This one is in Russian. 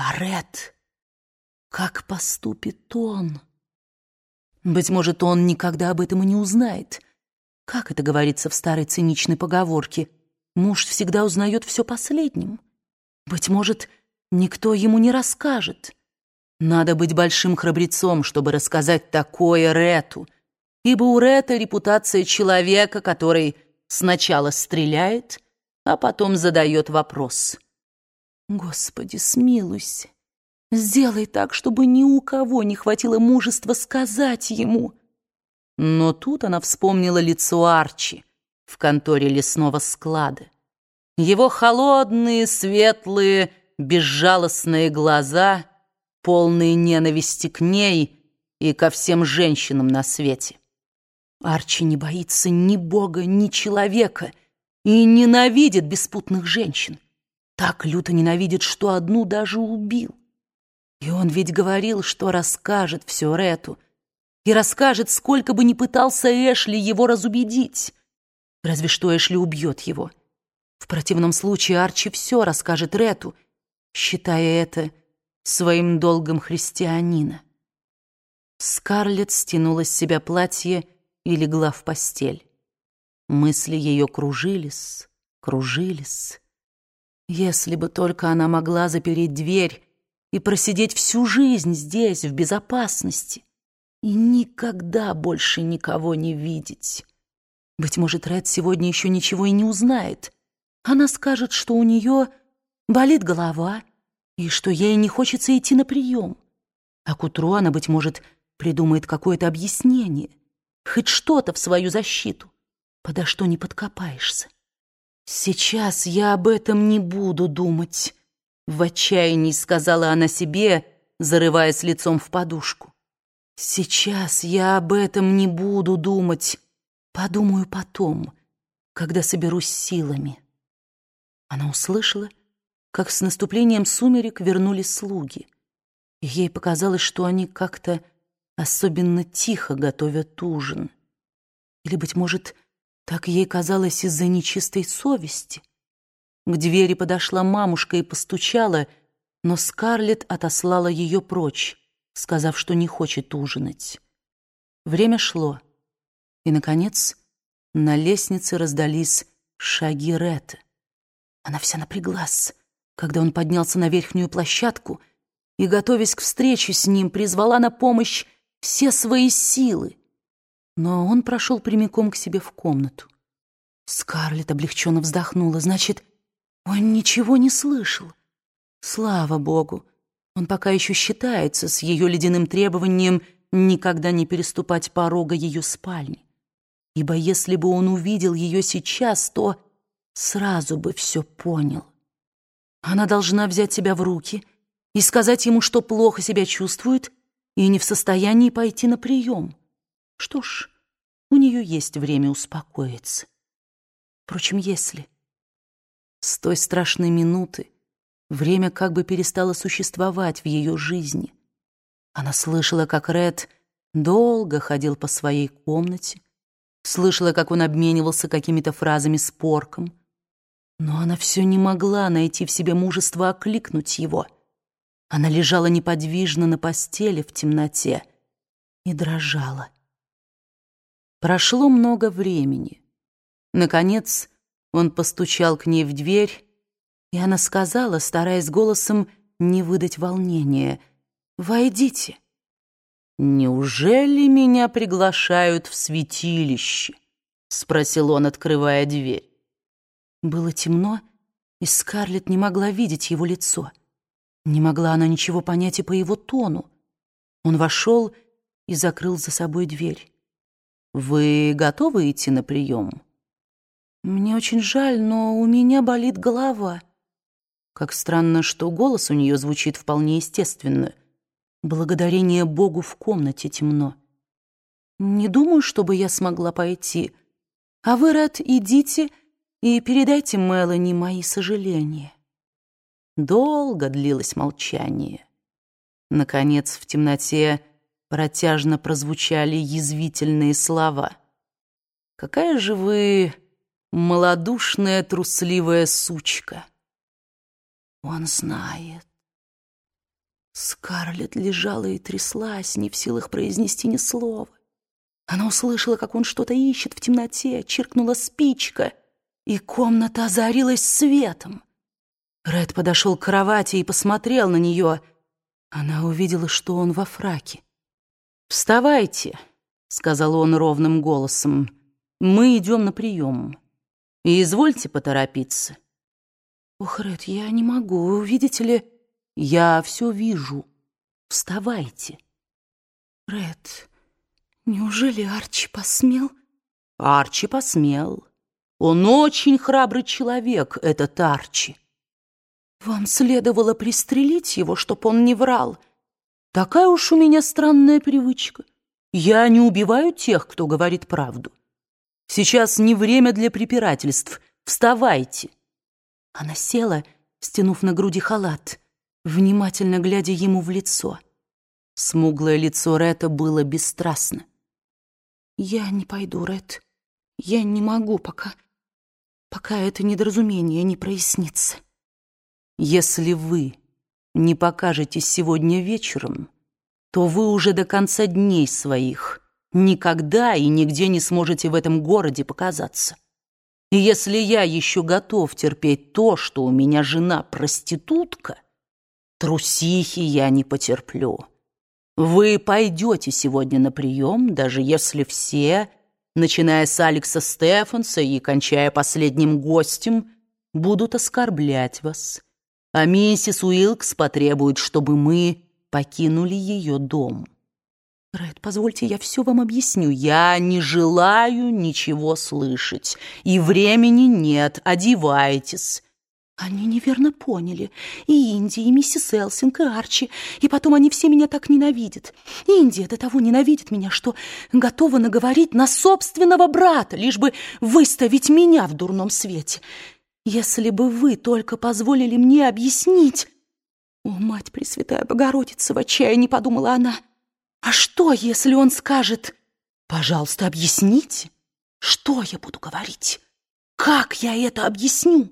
А Ред, как поступит он? Быть может, он никогда об этом и не узнает. Как это говорится в старой циничной поговорке? Муж всегда узнает все последним. Быть может, никто ему не расскажет. Надо быть большим храбрецом, чтобы рассказать такое Рету, ибо у Рета репутация человека, который сначала стреляет, а потом задает вопрос. «Господи, смилуйся, сделай так, чтобы ни у кого не хватило мужества сказать ему». Но тут она вспомнила лицо Арчи в конторе лесного склада. Его холодные, светлые, безжалостные глаза, полные ненависти к ней и ко всем женщинам на свете. Арчи не боится ни Бога, ни человека и ненавидит беспутных женщин. Так люто ненавидит, что одну даже убил. И он ведь говорил, что расскажет все Рету, и расскажет, сколько бы ни пытался Эшли его разубедить. Разве что Эшли убьет его. В противном случае Арчи все расскажет Рету, считая это своим долгом христианина. Скарлетт стянула с себя платье и легла в постель. Мысли ее кружились, кружились. Если бы только она могла запереть дверь и просидеть всю жизнь здесь, в безопасности, и никогда больше никого не видеть. Быть может, Ред сегодня еще ничего и не узнает. Она скажет, что у нее болит голова и что ей не хочется идти на прием. А к утру она, быть может, придумает какое-то объяснение хоть что-то в свою защиту. Подо что не подкопаешься. Сейчас я об этом не буду думать, в отчаянии сказала она себе, зарываясь лицом в подушку. Сейчас я об этом не буду думать, подумаю потом, когда соберусь силами. Она услышала, как с наступлением сумерек вернулись слуги. И ей показалось, что они как-то особенно тихо готовят ужин. Или, быть может, так ей казалось из-за нечистой совести. К двери подошла мамушка и постучала, но Скарлетт отослала ее прочь, сказав, что не хочет ужинать. Время шло, и, наконец, на лестнице раздались шаги Ретта. Она вся напряглась, когда он поднялся на верхнюю площадку и, готовясь к встрече с ним, призвала на помощь все свои силы. Но он прошел прямиком к себе в комнату. Скарлетт облегченно вздохнула. Значит, он ничего не слышал. Слава богу, он пока еще считается с ее ледяным требованием никогда не переступать порога ее спальни. Ибо если бы он увидел ее сейчас, то сразу бы все понял. Она должна взять себя в руки и сказать ему, что плохо себя чувствует, и не в состоянии пойти на прием. Что ж, у нее есть время успокоиться. Впрочем, если... С той страшной минуты время как бы перестало существовать в ее жизни. Она слышала, как Ред долго ходил по своей комнате, слышала, как он обменивался какими-то фразами с порком, но она все не могла найти в себе мужество окликнуть его — она лежала неподвижно на постели в темноте и дрожала. Прошло много времени. Наконец он постучал к ней в дверь, и она сказала, стараясь голосом не выдать волнения, «Войдите». «Неужели меня приглашают в святилище?» — спросил он, открывая дверь. Было темно, и Скарлетт не могла видеть его лицо. Не могла она ничего понять и по его тону. Он вошел и закрыл за собой дверь. «Вы готовы идти на прием?» «Мне очень жаль, но у меня болит голова». Как странно, что голос у нее звучит вполне естественно. Благодарение Богу в комнате темно. «Не думаю, чтобы я смогла пойти. А вы, Ред, идите и передайте Мелани мои сожаления». Долго длилось молчание. Наконец, в темноте протяжно прозвучали язвительные слова. «Какая же вы малодушная, трусливая сучка!» «Он знает, Скарлетт лежала и тряслась, не в силах произнести ни слова. Она услышала, как он что-то ищет в темноте, чиркнула спичка, и комната озарилась светом. Ред подошел к кровати и посмотрел на нее. Она увидела, что он во фраке. «Вставайте», — сказал он ровным голосом. «Мы идем на прием. И извольте поторопиться». «Ох, Ред, я не могу, видите ли...» «Я все вижу. Вставайте». «Ред, неужели Арчи посмел?» «Арчи посмел. Он очень храбрый человек, этот Арчи». «Вам следовало пристрелить его, чтоб он не врал». «Такая уж у меня странная привычка. Я не убиваю тех, кто говорит правду. Сейчас не время для препирательств. Вставайте». Она села, стянув на груди халат внимательно глядя ему в лицо. Смуглое лицо Ретта было бесстрастно. «Я не пойду, Рет. Я не могу пока, пока это недоразумение не прояснится». «Если вы не покажетесь сегодня вечером, то вы уже до конца дней своих никогда и нигде не сможете в этом городе показаться. И если я еще готов терпеть то, что у меня жена проститутка, Трусихи я не потерплю. Вы пойдете сегодня на прием, даже если все, начиная с Алекса Стефанса и кончая последним гостем, будут оскорблять вас. А миссис Уилкс потребует, чтобы мы покинули ее дом. Рэд, позвольте, я все вам объясню. Я не желаю ничего слышать, и времени нет, одевайтесь. Они неверно поняли. И Инди, и миссис Элсинг, и Арчи. И потом они все меня так ненавидят. Индия до того ненавидит меня, что готова наговорить на собственного брата, лишь бы выставить меня в дурном свете. Если бы вы только позволили мне объяснить... О, мать Пресвятая Богородица, в отчаянии подумала она. А что, если он скажет... Пожалуйста, объясните. Что я буду говорить? Как я это объясню?